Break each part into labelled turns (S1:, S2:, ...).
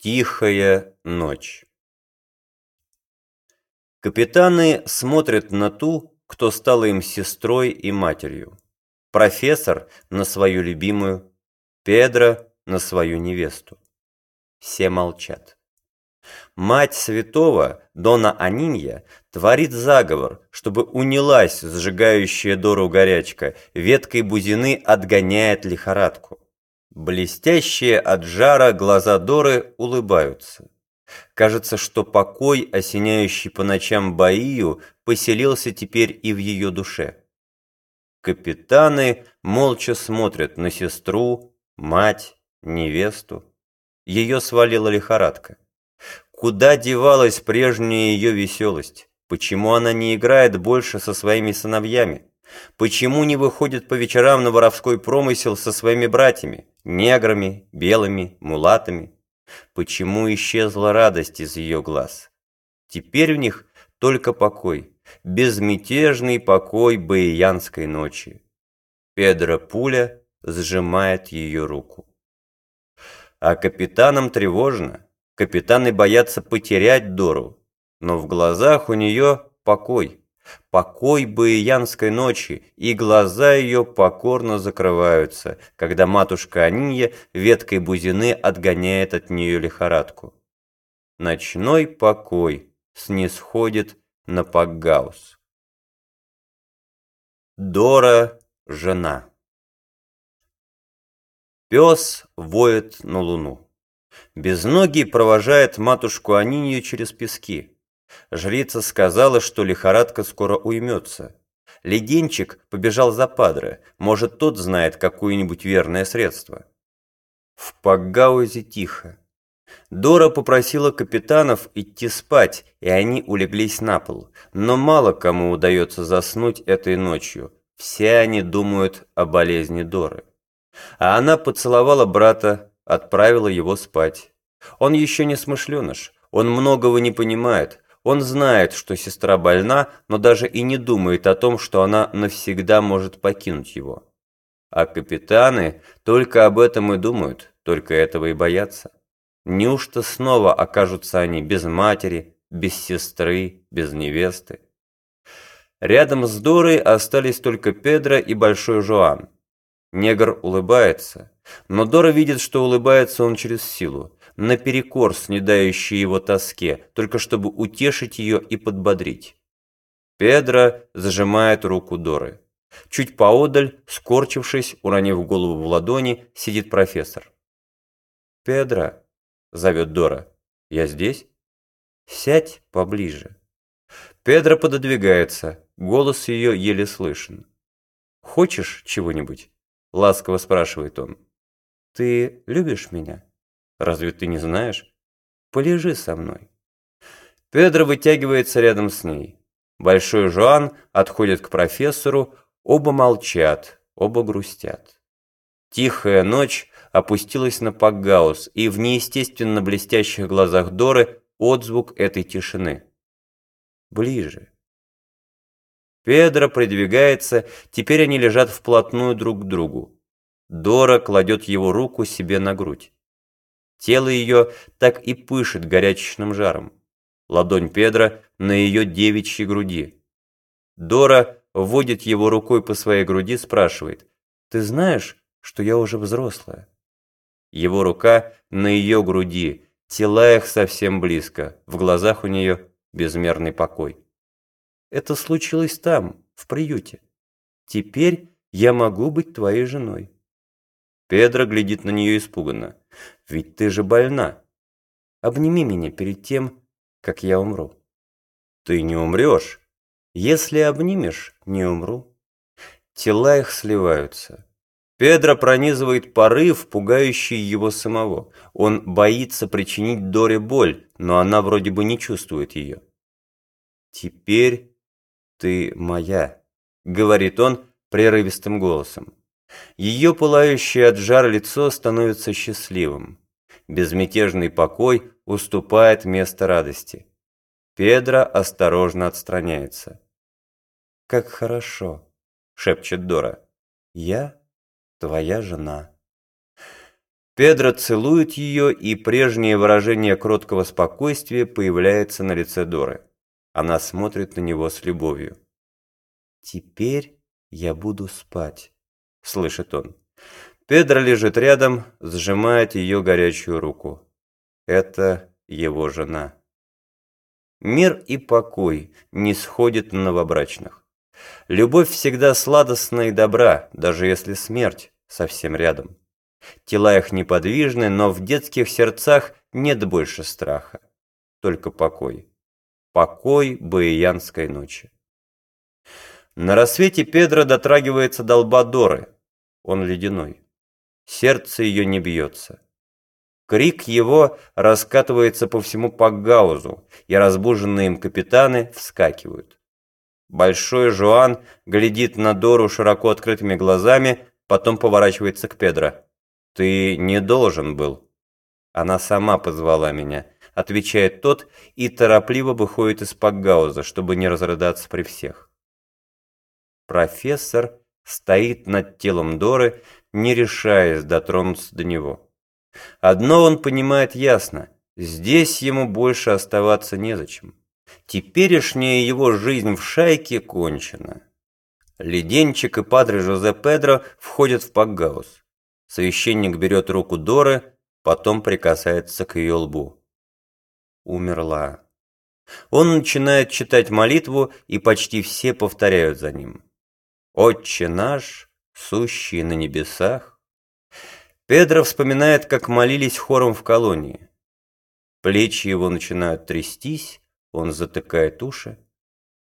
S1: Тихая ночь. Капитаны смотрят на ту, кто стала им сестрой и матерью. Профессор на свою любимую, Педро на свою невесту. Все молчат. Мать святого, Дона Анинья, творит заговор, чтобы унялась сжигающая Дору горячка, веткой бузины отгоняет лихорадку. Блестящие от жара глаза Доры улыбаются. Кажется, что покой, осеняющий по ночам Баию, поселился теперь и в ее душе. Капитаны молча смотрят на сестру, мать, невесту. Ее свалила лихорадка. Куда девалась прежняя ее веселость? Почему она не играет больше со своими сыновьями? Почему не выходит по вечерам на воровской промысел со своими братьями, неграми, белыми, мулатами? Почему исчезла радость из ее глаз? Теперь в них только покой, безмятежный покой баиянской ночи. Педро Пуля сжимает ее руку. А капитанам тревожно. Капитаны боятся потерять Дору, но в глазах у нее покой покой баиянской ночи, и глаза ее покорно закрываются, когда матушка Анинья веткой бузины отгоняет от нее лихорадку. Ночной покой снисходит на Пакгаус. Дора – жена. Пес воет на луну. Безногий провожает матушку Анинью через пески. Жрица сказала, что лихорадка скоро уймется. Леденчик побежал за Падре, может, тот знает какое-нибудь верное средство. В Пагаузе тихо. Дора попросила капитанов идти спать, и они улеглись на пол. Но мало кому удается заснуть этой ночью. Все они думают о болезни Доры. А она поцеловала брата, отправила его спать. Он еще не смышленыш, он многого не понимает, он знает, что сестра больна, но даже и не думает о том, что она навсегда может покинуть его. А капитаны только об этом и думают, только этого и боятся. Неужто снова окажутся они без матери, без сестры, без невесты? Рядом с Дорой остались только Педро и Большой Жуан. Негр улыбается, но Дора видит, что улыбается он через силу наперекор снедающей его тоске, только чтобы утешить ее и подбодрить. Педро зажимает руку Доры. Чуть поодаль, скорчившись, уронив голову в ладони, сидит профессор. «Педро», — зовет Дора, — «я здесь? Сядь поближе». Педро пододвигается, голос ее еле слышен. «Хочешь чего-нибудь?» — ласково спрашивает он. «Ты любишь меня?» Разве ты не знаешь? Полежи со мной. Педро вытягивается рядом с ней. Большой Жуан отходит к профессору, оба молчат, оба грустят. Тихая ночь опустилась на Пакгаус, и в неестественно блестящих глазах Доры отзвук этой тишины. Ближе. Педро придвигается, теперь они лежат вплотную друг к другу. Дора кладет его руку себе на грудь. Тело ее так и пышет горячечным жаром. Ладонь Педра на ее девичьей груди. Дора вводит его рукой по своей груди, спрашивает, «Ты знаешь, что я уже взрослая?» Его рука на ее груди, тела их совсем близко, в глазах у нее безмерный покой. «Это случилось там, в приюте. Теперь я могу быть твоей женой». Педро глядит на нее испуганно. Ведь ты же больна. Обними меня перед тем, как я умру. Ты не умрешь. Если обнимешь, не умру. Тела их сливаются. Педро пронизывает порыв, пугающий его самого. Он боится причинить Доре боль, но она вроде бы не чувствует ее. «Теперь ты моя», — говорит он прерывистым голосом. Ее пылающее от жара лицо становится счастливым. Безмятежный покой уступает место радости. Педро осторожно отстраняется. «Как хорошо», — шепчет Дора. «Я твоя жена». Педро целует ее, и прежнее выражение кроткого спокойствия появляется на лице Доры. Она смотрит на него с любовью. «Теперь я буду спать», — слышит он. Педро лежит рядом, сжимает ее горячую руку. Это его жена. Мир и покой не сходят на новобрачных. Любовь всегда сладостна и добра, даже если смерть совсем рядом. Тела их неподвижны, но в детских сердцах нет больше страха. Только покой. Покой баиянской ночи. На рассвете Педро дотрагивается до лба Доры. Он ледяной. Сердце ее не бьется. Крик его раскатывается по всему Пакгаузу, и разбуженные им капитаны вскакивают. Большой Жуан глядит на Дору широко открытыми глазами, потом поворачивается к Педро. «Ты не должен был». «Она сама позвала меня», — отвечает тот и торопливо выходит из Пакгауза, чтобы не разрыдаться при всех. Профессор стоит над телом Доры, не решаясь дотронуться до него. Одно он понимает ясно – здесь ему больше оставаться незачем. Теперешняя его жизнь в шайке кончена. Леденчик и падре Жозе Педро входят в Пакгаус. Священник берет руку Доры, потом прикасается к ее лбу. Умерла. Он начинает читать молитву, и почти все повторяют за ним. «Отче наш, сущий на небесах». Педро вспоминает, как молились хором в колонии. Плечи его начинают трястись, он затыкает уши,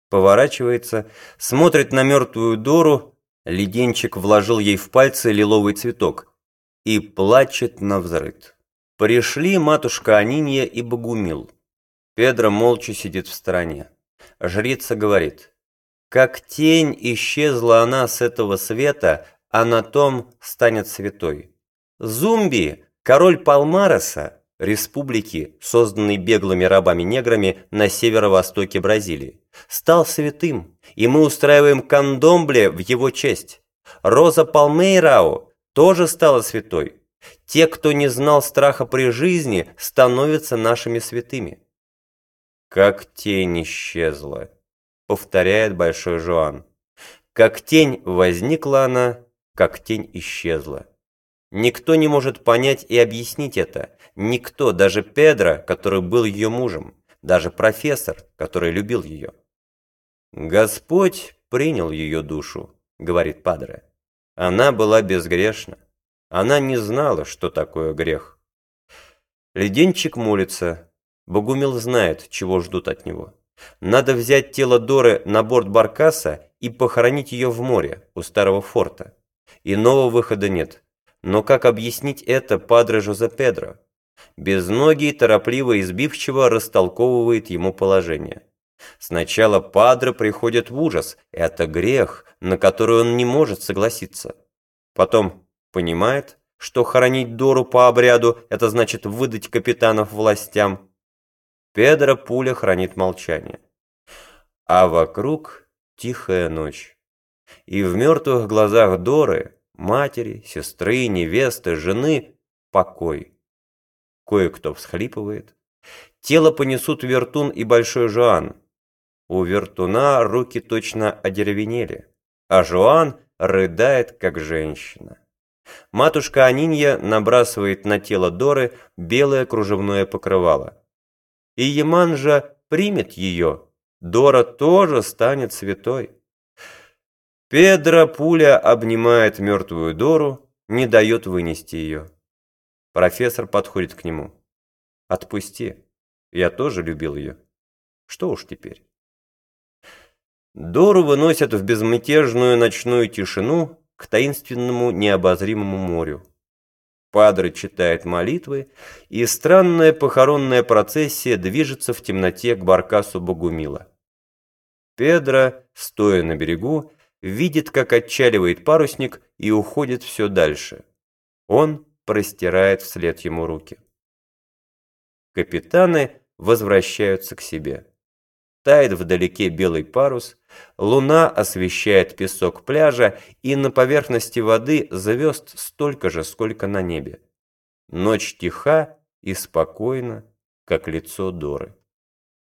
S1: поворачивается, смотрит на мертвую Дору, Леденчик вложил ей в пальцы лиловый цветок и плачет на взрыд. Пришли матушка Анинья и Богумил. Педро молча сидит в стороне. Жрица говорит, «Как тень исчезла она с этого света, а на том станет святой». Зумби, король Палмареса, республики, созданной беглыми рабами-неграми на северо-востоке Бразилии, стал святым, и мы устраиваем кандомбле в его честь. Роза Палмейрау тоже стала святой. Те, кто не знал страха при жизни, становятся нашими святыми. «Как тень исчезла», — повторяет Большой Жуан. «Как тень возникла она, как тень исчезла». Никто не может понять и объяснить это. Никто, даже Педро, который был ее мужем, даже профессор, который любил ее. «Господь принял ее душу», — говорит Падре. «Она была безгрешна. Она не знала, что такое грех». Леденчик молится. Богумил знает, чего ждут от него. Надо взять тело Доры на борт Баркаса и похоронить ее в море, у старого форта. Иного выхода нет. Но как объяснить это Падре Жозе Педро? Безногий торопливо и избивчиво растолковывает ему положение. Сначала Падре приходит в ужас, это грех, на который он не может согласиться. Потом понимает, что хоронить Дору по обряду – это значит выдать капитанов властям. Педро пуля хранит молчание. А вокруг тихая ночь. И в мертвых глазах Доры, матери, сестры, невесты, жены – покой. Кое-кто всхлипывает. Тело понесут Вертун и Большой Жоан, у вертуна руки точно одеревенели, а Жуан рыдает, как женщина. Матушка Анинья набрасывает на тело Доры белое кружевное покрывало. И Яманжа примет ее. Дора тоже станет святой. Педро пуля обнимает мертвую Дору, не дает вынести ее. Профессор подходит к нему. «Отпусти. Я тоже любил ее. Что уж теперь?» Дору выносят в безмятежную ночную тишину к таинственному необозримому морю. Падре читает молитвы, и странная похоронная процессия движется в темноте к баркасу Богумила. Педро, стоя на берегу, видит, как отчаливает парусник и уходит все дальше. Он простирает вслед ему руки. Капитаны возвращаются к себе. Тает вдалеке белый парус, луна освещает песок пляжа, и на поверхности воды звезд столько же, сколько на небе. Ночь тиха и спокойна, как лицо Доры.